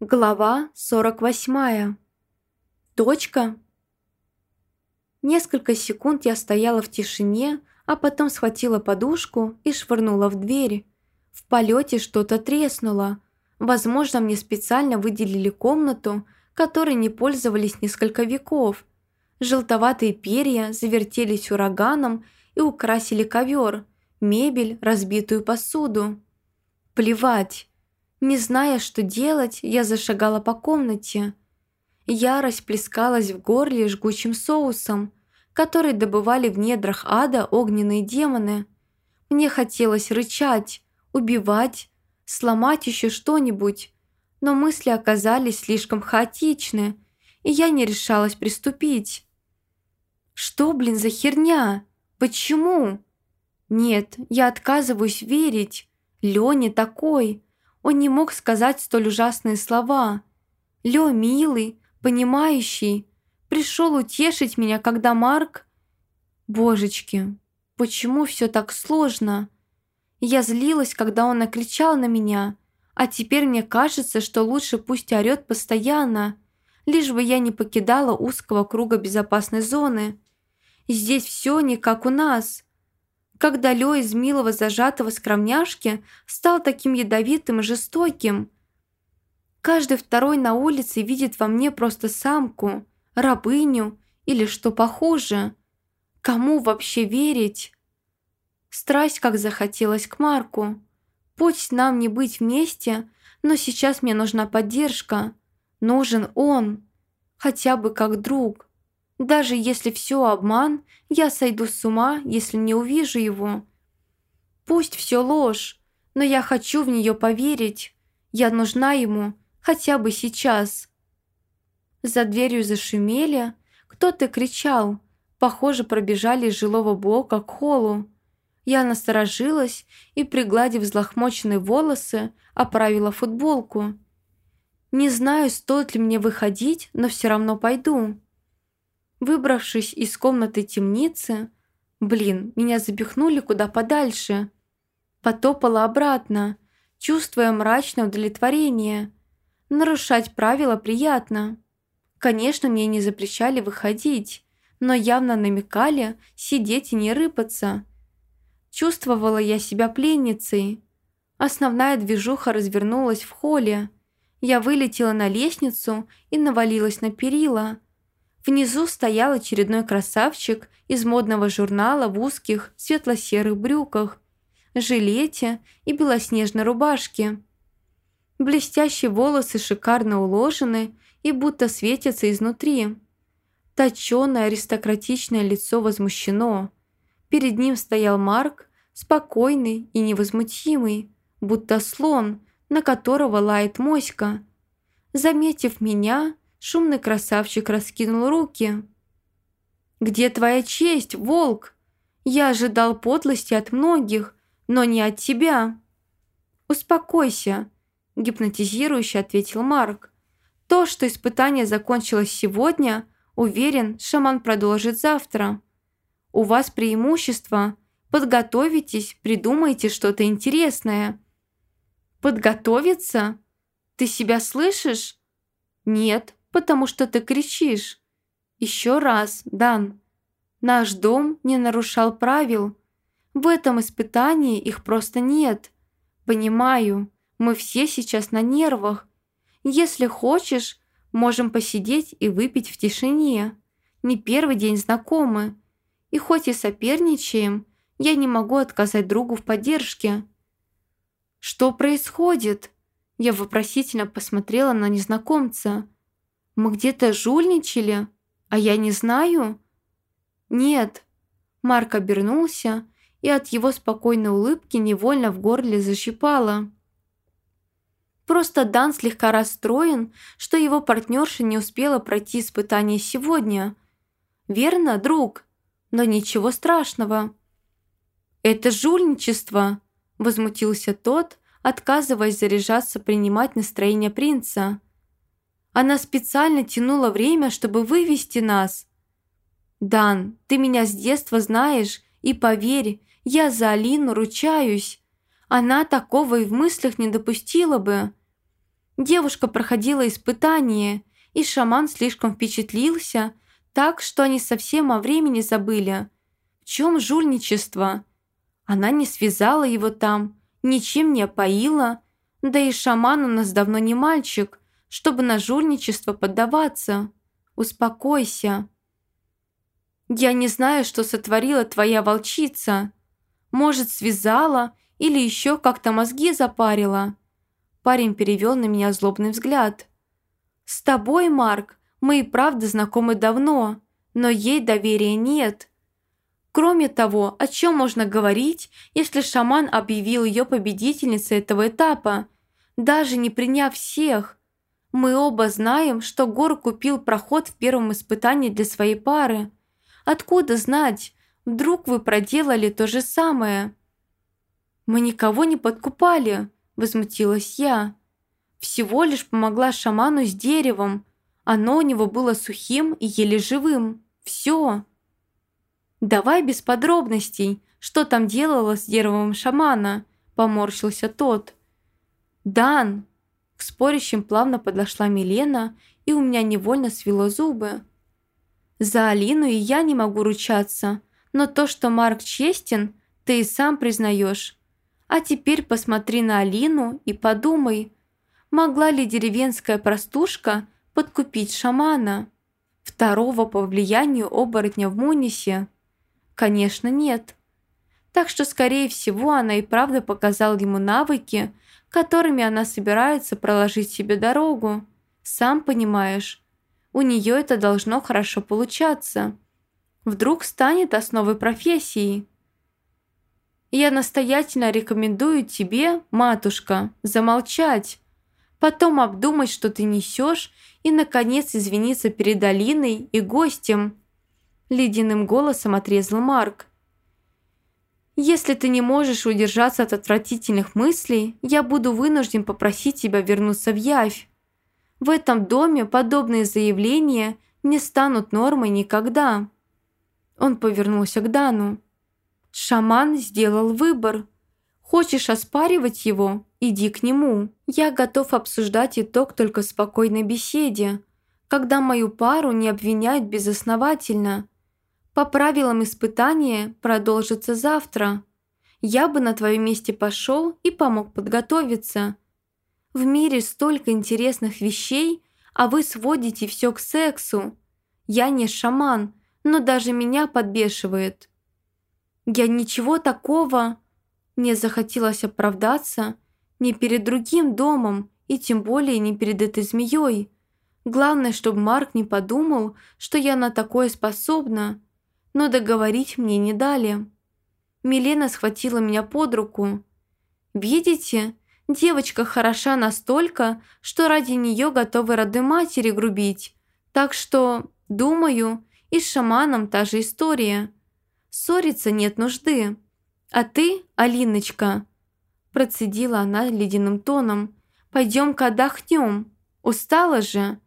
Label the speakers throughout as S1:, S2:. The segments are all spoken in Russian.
S1: Глава 48. Точка. Несколько секунд я стояла в тишине, а потом схватила подушку и швырнула в дверь. В полете что-то треснуло. Возможно, мне специально выделили комнату, которой не пользовались несколько веков. Желтоватые перья завертелись ураганом и украсили ковер, мебель, разбитую посуду. Плевать. Не зная, что делать, я зашагала по комнате. Ярость плескалась в горле жгучим соусом, который добывали в недрах ада огненные демоны. Мне хотелось рычать, убивать, сломать еще что-нибудь, но мысли оказались слишком хаотичны, и я не решалась приступить. Что, блин, за херня? Почему? Нет, я отказываюсь верить. Лёня такой. Он не мог сказать столь ужасные слова. Лё, милый, понимающий, пришел утешить меня, когда Марк... Божечки, почему все так сложно? Я злилась, когда он накричал на меня, а теперь мне кажется, что лучше пусть орёт постоянно, лишь бы я не покидала узкого круга безопасной зоны. Здесь все не как у нас когда Лё из милого зажатого скромняшки стал таким ядовитым и жестоким. Каждый второй на улице видит во мне просто самку, рабыню или что похуже. Кому вообще верить? Страсть как захотелось к Марку. Пусть нам не быть вместе, но сейчас мне нужна поддержка. Нужен он, хотя бы как друг. Даже если все обман, я сойду с ума, если не увижу его. Пусть все ложь, но я хочу в нее поверить. Я нужна ему, хотя бы сейчас. За дверью зашумели, кто-то кричал. Похоже, пробежали из жилого блока к холлу. Я насторожилась и, пригладив взлохмоченные волосы, оправила футболку. Не знаю, стоит ли мне выходить, но все равно пойду. Выбравшись из комнаты темницы, блин, меня запихнули куда подальше. Потопала обратно, чувствуя мрачное удовлетворение. Нарушать правила приятно. Конечно, мне не запрещали выходить, но явно намекали сидеть и не рыпаться. Чувствовала я себя пленницей. Основная движуха развернулась в холле. Я вылетела на лестницу и навалилась на перила – Внизу стоял очередной красавчик из модного журнала в узких светло-серых брюках, жилете и белоснежной рубашке. Блестящие волосы шикарно уложены и будто светятся изнутри. Точёное аристократичное лицо возмущено. Перед ним стоял Марк, спокойный и невозмутимый, будто слон, на которого лает моська. Заметив меня, Шумный красавчик раскинул руки. «Где твоя честь, волк? Я ожидал подлости от многих, но не от тебя». «Успокойся», – гипнотизирующе ответил Марк. «То, что испытание закончилось сегодня, уверен, шаман продолжит завтра. У вас преимущество. Подготовитесь, придумайте что-то интересное». «Подготовиться? Ты себя слышишь?» «Нет, потому что ты кричишь. Еще раз, Дан. Наш дом не нарушал правил. В этом испытании их просто нет. Понимаю, мы все сейчас на нервах. Если хочешь, можем посидеть и выпить в тишине. Не первый день знакомы. И хоть и соперничаем, я не могу отказать другу в поддержке. Что происходит? Я вопросительно посмотрела на незнакомца. Мы где-то жульничали, а я не знаю?» «Нет». Марк обернулся, и от его спокойной улыбки невольно в горле защипало. Просто Дан слегка расстроен, что его партнерша не успела пройти испытание сегодня. «Верно, друг? Но ничего страшного». «Это жульничество!» – возмутился тот, отказываясь заряжаться принимать настроение принца. Она специально тянула время, чтобы вывести нас. «Дан, ты меня с детства знаешь, и поверь, я за Алину ручаюсь. Она такого и в мыслях не допустила бы». Девушка проходила испытание, и шаман слишком впечатлился, так, что они совсем о времени забыли. В чем жульничество? Она не связала его там, ничем не опоила, да и шаман у нас давно не мальчик, чтобы на жульничество поддаваться. Успокойся. Я не знаю, что сотворила твоя волчица. Может, связала или еще как-то мозги запарила. Парень перевел на меня злобный взгляд. «С тобой, Марк, мы и правда знакомы давно, но ей доверия нет. Кроме того, о чем можно говорить, если шаман объявил ее победительницей этого этапа, даже не приняв всех? Мы оба знаем, что Гор купил проход в первом испытании для своей пары. Откуда знать, вдруг вы проделали то же самое?» «Мы никого не подкупали», – возмутилась я. «Всего лишь помогла шаману с деревом. Оно у него было сухим и еле живым. Все». «Давай без подробностей. Что там делала с деревом шамана?» – поморщился тот. «Дан!» К спорящим плавно подошла Милена, и у меня невольно свело зубы. «За Алину и я не могу ручаться, но то, что Марк честен, ты и сам признаешь. А теперь посмотри на Алину и подумай, могла ли деревенская простушка подкупить шамана, второго по влиянию оборотня в Мунисе? Конечно, нет. Так что, скорее всего, она и правда показала ему навыки, которыми она собирается проложить себе дорогу. Сам понимаешь, у нее это должно хорошо получаться. Вдруг станет основой профессии. Я настоятельно рекомендую тебе, матушка, замолчать, потом обдумать, что ты несешь, и, наконец, извиниться перед Алиной и гостем». Ледяным голосом отрезал Марк. «Если ты не можешь удержаться от отвратительных мыслей, я буду вынужден попросить тебя вернуться в Явь. В этом доме подобные заявления не станут нормой никогда». Он повернулся к Дану. Шаман сделал выбор. Хочешь оспаривать его? Иди к нему. Я готов обсуждать итог только в спокойной беседе, когда мою пару не обвиняют безосновательно. По правилам испытания продолжится завтра. Я бы на твоем месте пошел и помог подготовиться. В мире столько интересных вещей, а вы сводите все к сексу. Я не шаман, но даже меня подбешивает. Я ничего такого... Мне захотелось оправдаться не перед другим домом и тем более не перед этой змеей. Главное, чтобы Марк не подумал, что я на такое способна. Но договорить мне не дали. Милена схватила меня под руку. «Видите, девочка хороша настолько, что ради нее готовы роды матери грубить. Так что, думаю, и с шаманом та же история. Ссориться нет нужды. А ты, Алиночка, процедила она ледяным тоном, пойдем-ка отдохнем. Устала же.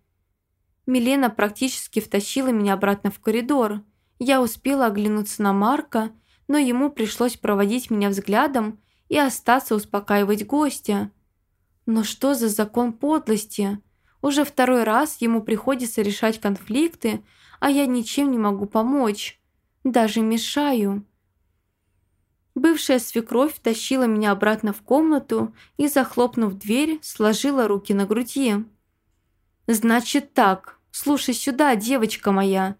S1: Милена практически втащила меня обратно в коридор. Я успела оглянуться на Марка, но ему пришлось проводить меня взглядом и остаться успокаивать гостя. Но что за закон подлости? Уже второй раз ему приходится решать конфликты, а я ничем не могу помочь даже мешаю». Бывшая свекровь тащила меня обратно в комнату и, захлопнув дверь, сложила руки на груди. «Значит так, слушай сюда, девочка моя.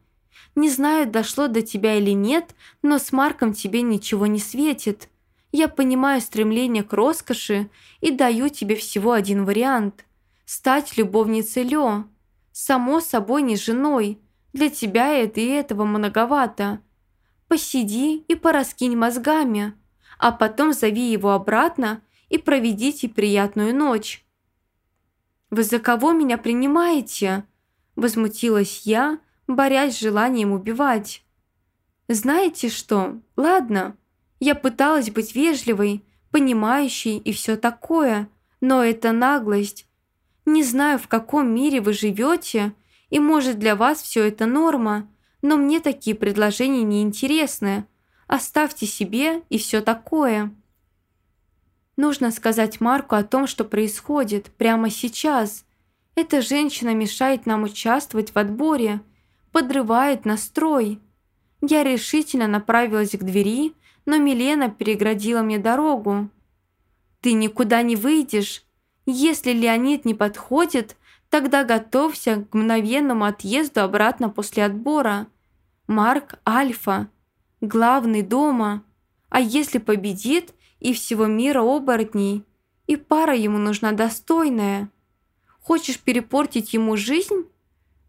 S1: Не знаю, дошло до тебя или нет, но с Марком тебе ничего не светит. Я понимаю стремление к роскоши и даю тебе всего один вариант – стать любовницей Лё. Само собой, не женой. Для тебя это и этого многовато. Посиди и пораскинь мозгами, а потом зови его обратно и проведите приятную ночь». «Вы за кого меня принимаете?» Возмутилась я, борясь с желанием убивать. «Знаете что? Ладно, я пыталась быть вежливой, понимающей и все такое, но это наглость. Не знаю, в каком мире вы живете, и может для вас все это норма, но мне такие предложения не интересны. Оставьте себе и все такое». Нужно сказать Марку о том, что происходит прямо сейчас. Эта женщина мешает нам участвовать в отборе, подрывает настрой. Я решительно направилась к двери, но Милена переградила мне дорогу. «Ты никуда не выйдешь. Если Леонид не подходит, тогда готовься к мгновенному отъезду обратно после отбора. Марк – альфа, главный дома. А если победит и всего мира оборотней, и пара ему нужна достойная. Хочешь перепортить ему жизнь?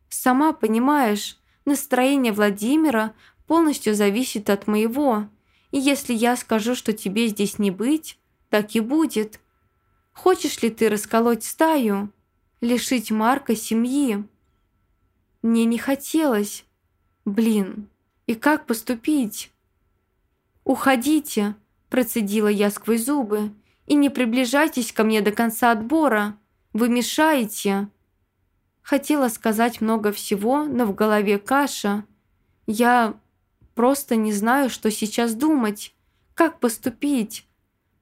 S1: Сама понимаешь, настроение Владимира полностью зависит от моего. И если я скажу, что тебе здесь не быть, так и будет. Хочешь ли ты расколоть стаю? Лишить Марка семьи? Мне не хотелось. Блин, и как поступить? «Уходите!» – процедила я сквозь зубы. «И не приближайтесь ко мне до конца отбора. Вы мешаете!» Хотела сказать много всего, но в голове каша. Я просто не знаю, что сейчас думать. Как поступить?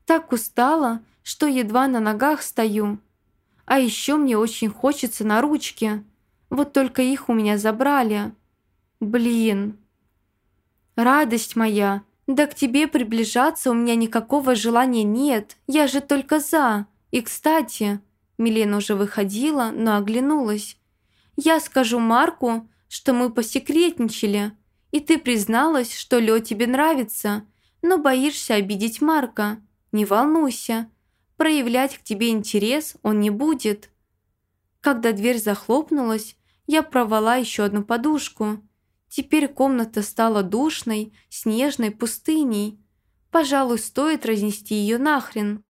S1: Так устала, что едва на ногах стою. А еще мне очень хочется на ручки. Вот только их у меня забрали. Блин. Радость моя. Да к тебе приближаться у меня никакого желания нет. Я же только за. И, кстати, Милена уже выходила, но оглянулась. Я скажу Марку, что мы посекретничали, и ты призналась, что Лё тебе нравится, но боишься обидеть Марка. Не волнуйся, проявлять к тебе интерес он не будет. Когда дверь захлопнулась, я провала еще одну подушку. Теперь комната стала душной, снежной, пустыней. Пожалуй, стоит разнести ее нахрен.